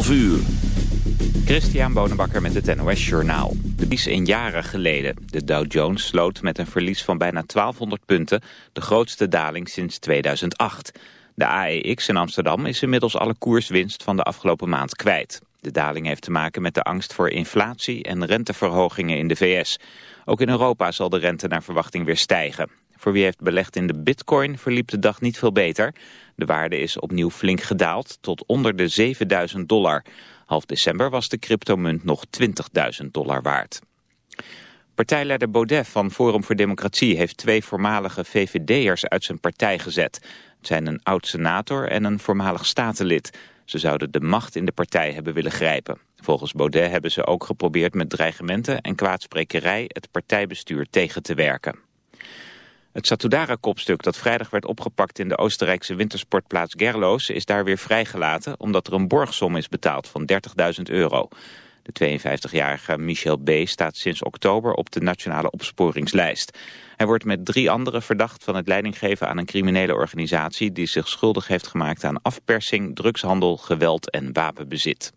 12 uur. Christian Bonenbakker met het NOS Journaal. De bies een jaren geleden. De Dow Jones sloot met een verlies van bijna 1200 punten, de grootste daling sinds 2008. De AEX in Amsterdam is inmiddels alle koerswinst van de afgelopen maand kwijt. De daling heeft te maken met de angst voor inflatie en renteverhogingen in de VS. Ook in Europa zal de rente naar verwachting weer stijgen. Voor wie heeft belegd in de bitcoin verliep de dag niet veel beter. De waarde is opnieuw flink gedaald tot onder de 7000 dollar. Half december was de cryptomunt nog 20.000 dollar waard. Partijleider Baudet van Forum voor Democratie heeft twee voormalige VVD'ers uit zijn partij gezet. Het zijn een oud-senator en een voormalig statenlid. Ze zouden de macht in de partij hebben willen grijpen. Volgens Baudet hebben ze ook geprobeerd met dreigementen en kwaadsprekerij het partijbestuur tegen te werken. Het Satudara-kopstuk dat vrijdag werd opgepakt in de Oostenrijkse wintersportplaats Gerloos is daar weer vrijgelaten omdat er een borgsom is betaald van 30.000 euro. De 52-jarige Michel B. staat sinds oktober op de nationale opsporingslijst. Hij wordt met drie anderen verdacht van het leidinggeven aan een criminele organisatie die zich schuldig heeft gemaakt aan afpersing, drugshandel, geweld en wapenbezit.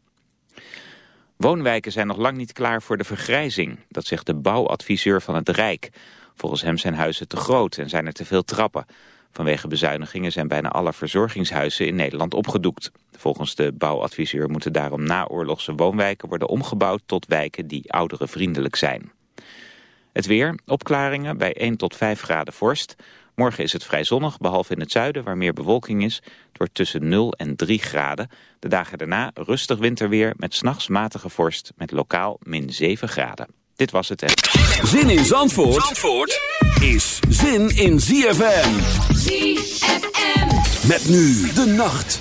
Woonwijken zijn nog lang niet klaar voor de vergrijzing, dat zegt de bouwadviseur van het Rijk. Volgens hem zijn huizen te groot en zijn er te veel trappen. Vanwege bezuinigingen zijn bijna alle verzorgingshuizen in Nederland opgedoekt. Volgens de bouwadviseur moeten daarom naoorlogse woonwijken worden omgebouwd tot wijken die ouderenvriendelijk zijn. Het weer, opklaringen bij 1 tot 5 graden vorst. Morgen is het vrij zonnig, behalve in het zuiden waar meer bewolking is. Het wordt tussen 0 en 3 graden. De dagen daarna rustig winterweer met s'nachts matige vorst met lokaal min 7 graden. Dit was het. Zin in Zandvoort, Zandvoort is zin in ZFM. ZFM. Met nu de nacht.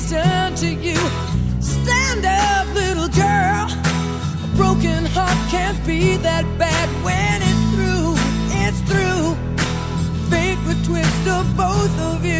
he's done to you. Stand up, little girl. A broken heart can't be that bad when it's through. It's through. Fate would twist of both of you.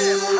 you.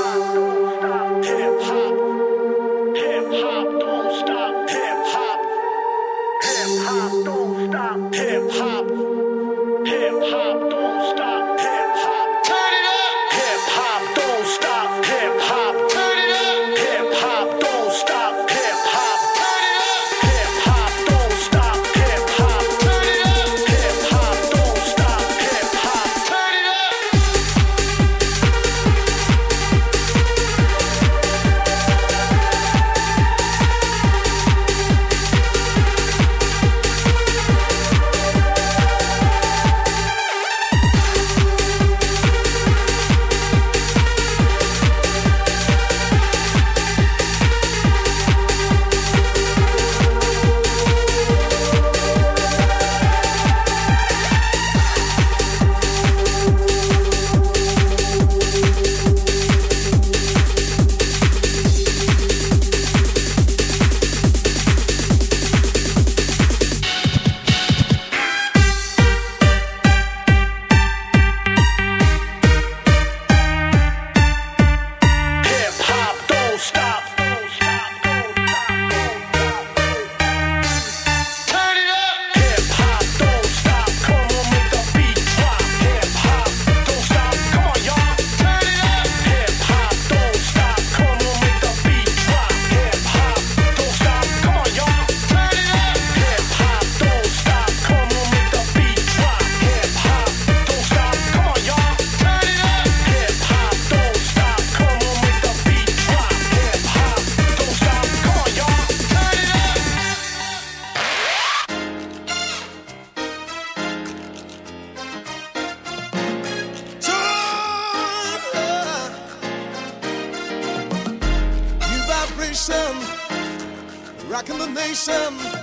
Living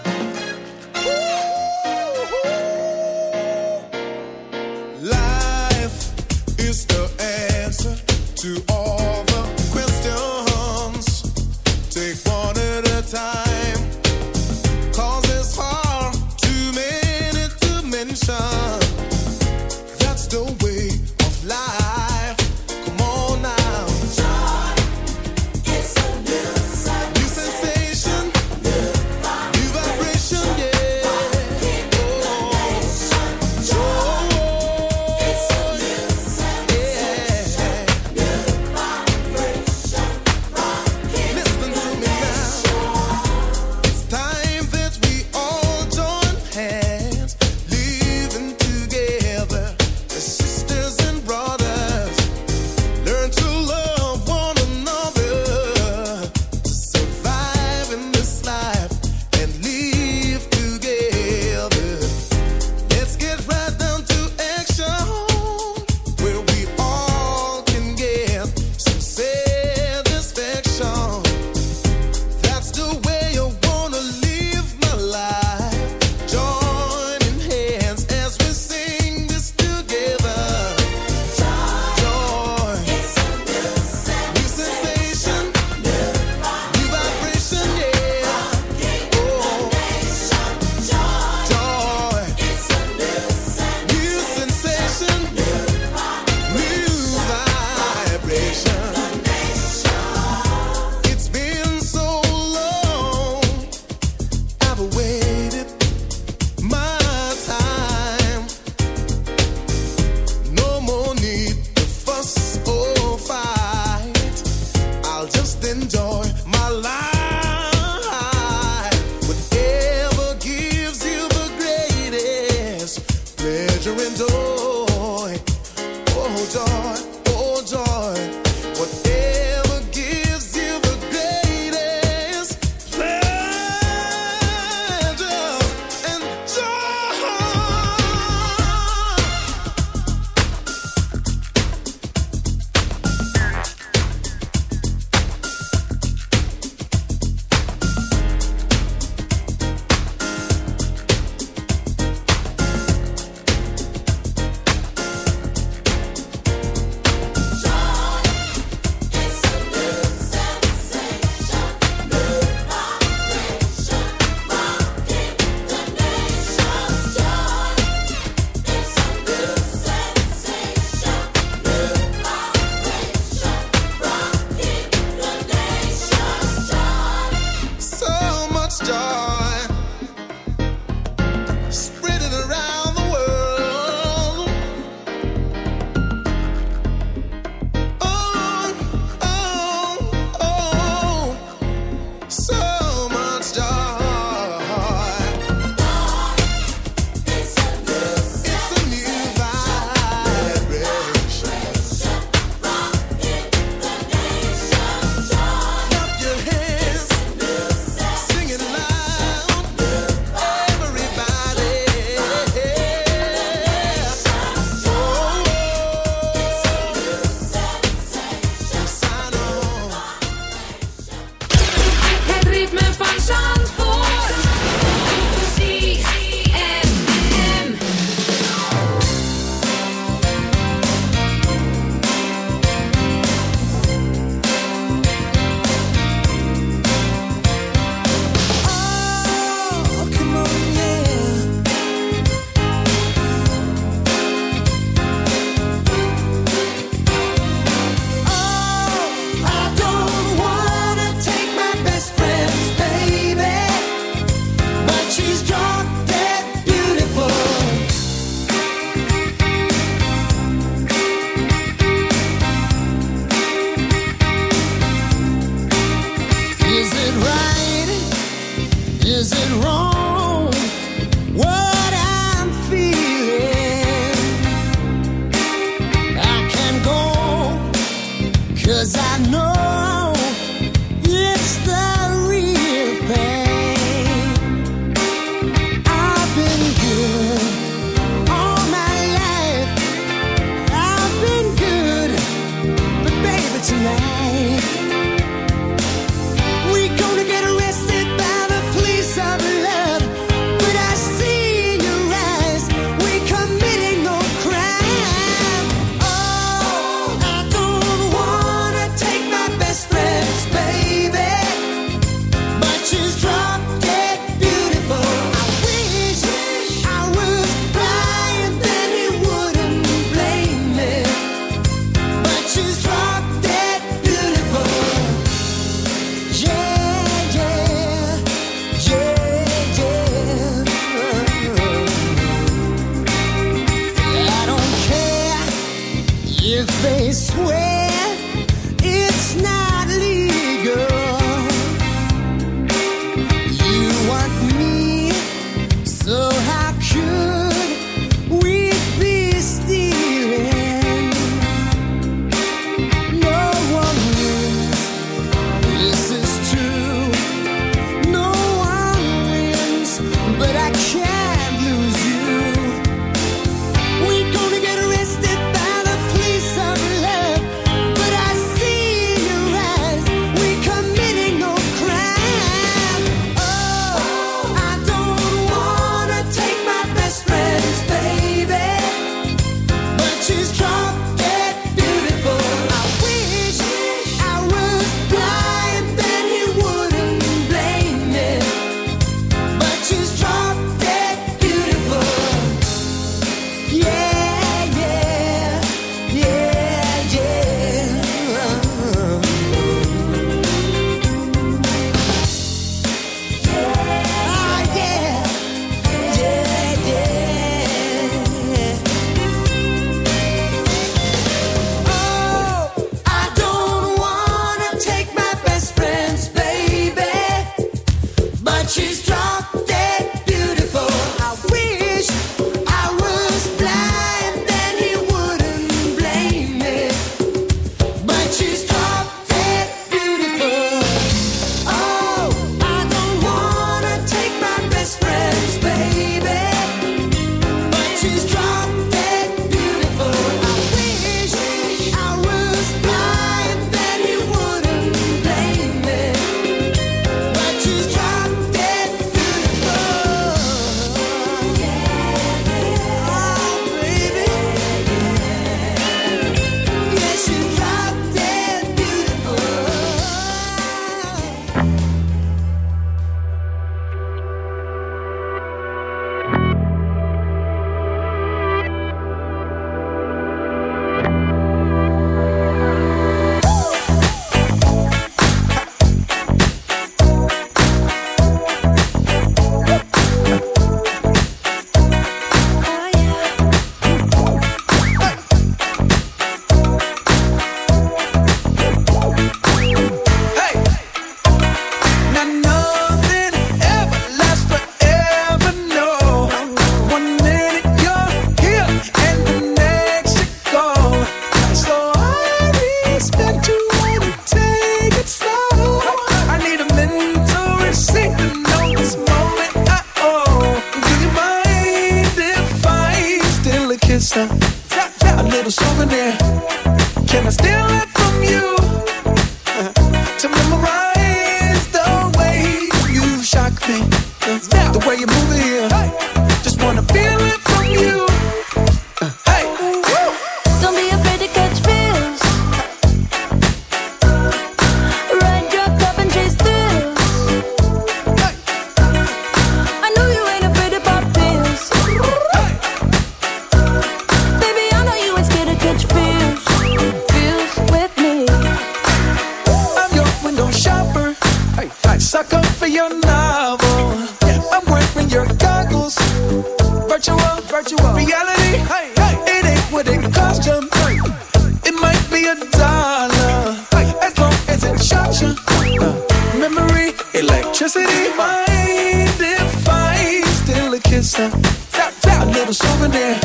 of a souvenir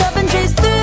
up and chase through.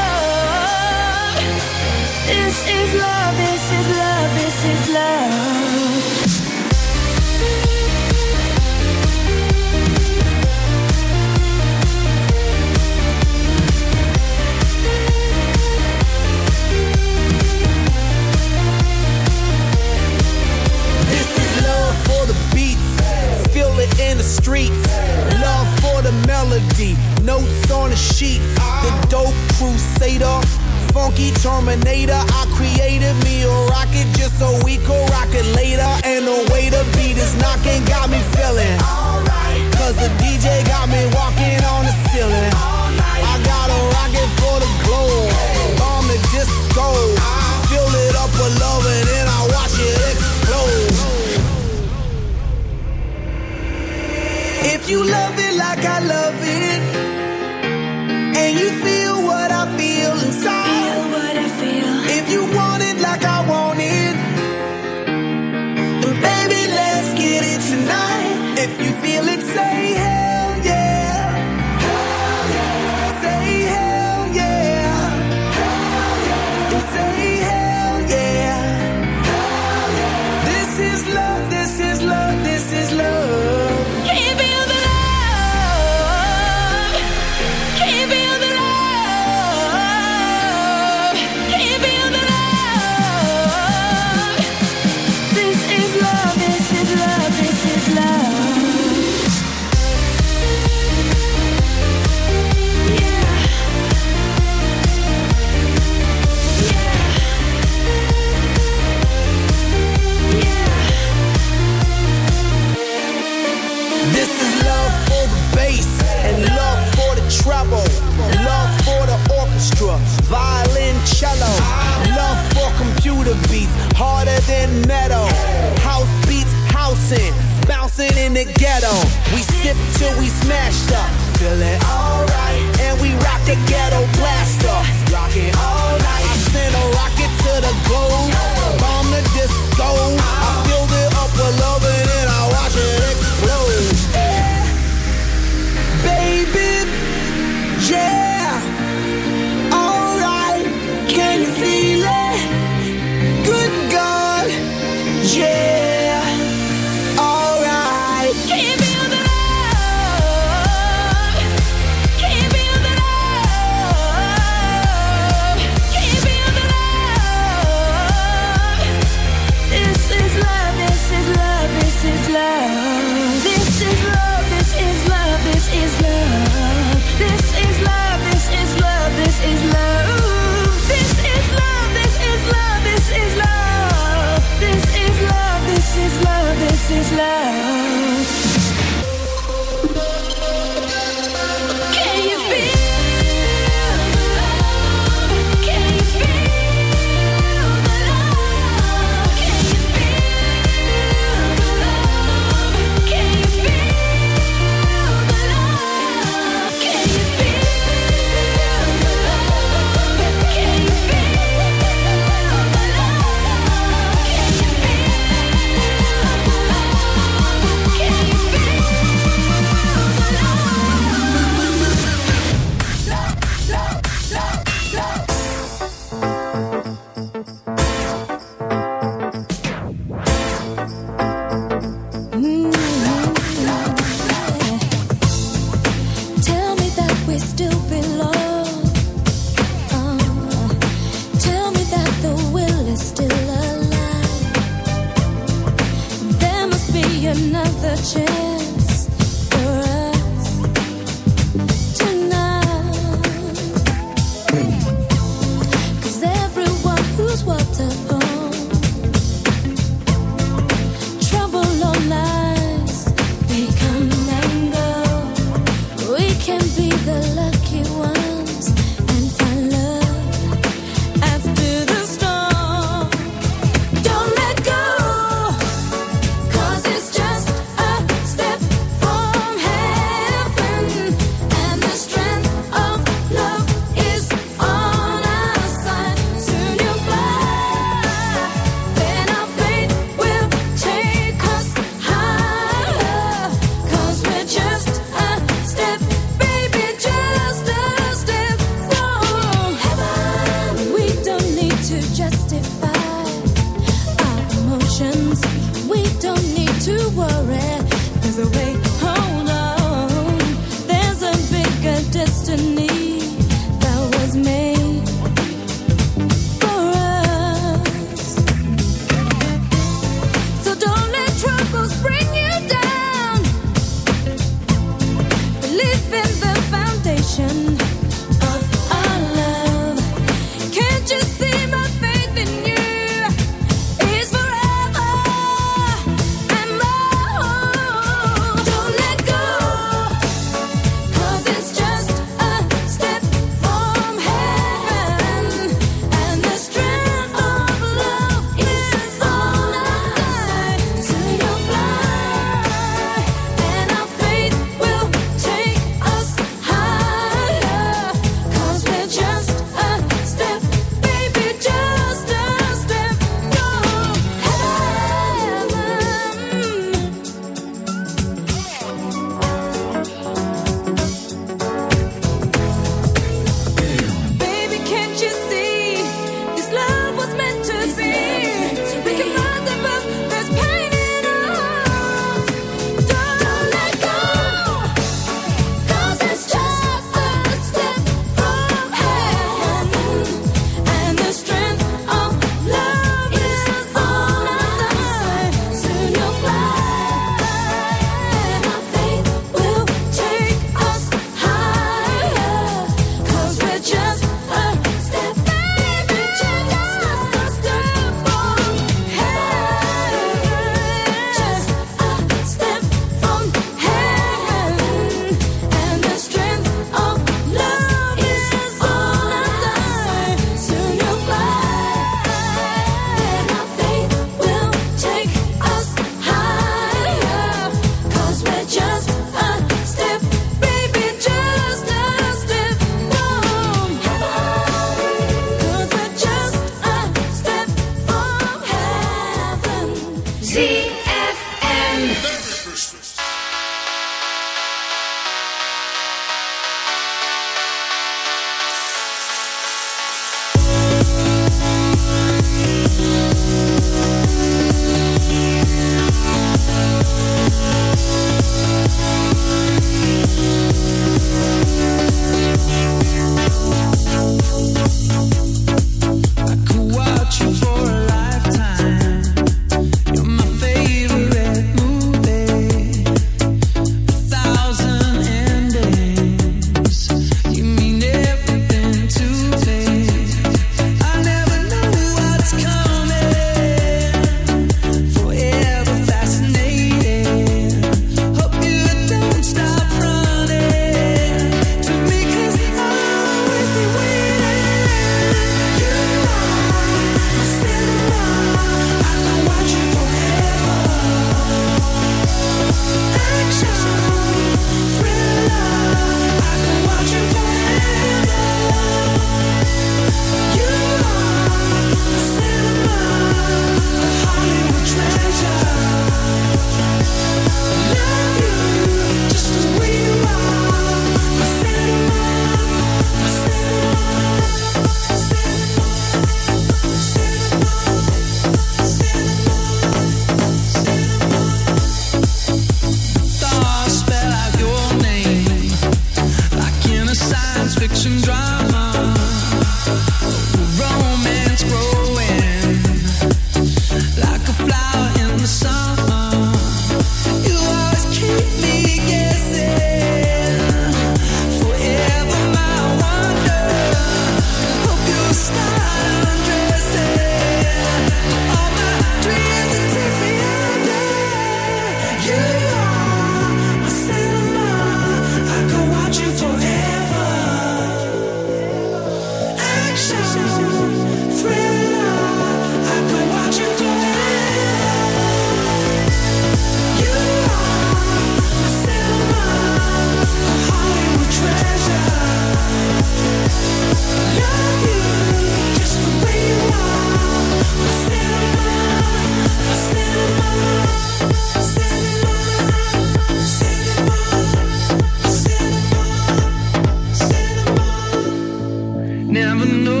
Never know